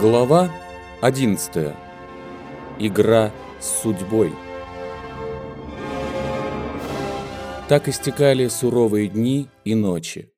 Глава 11. Игра с судьбой. Так истекали суровые дни и ночи.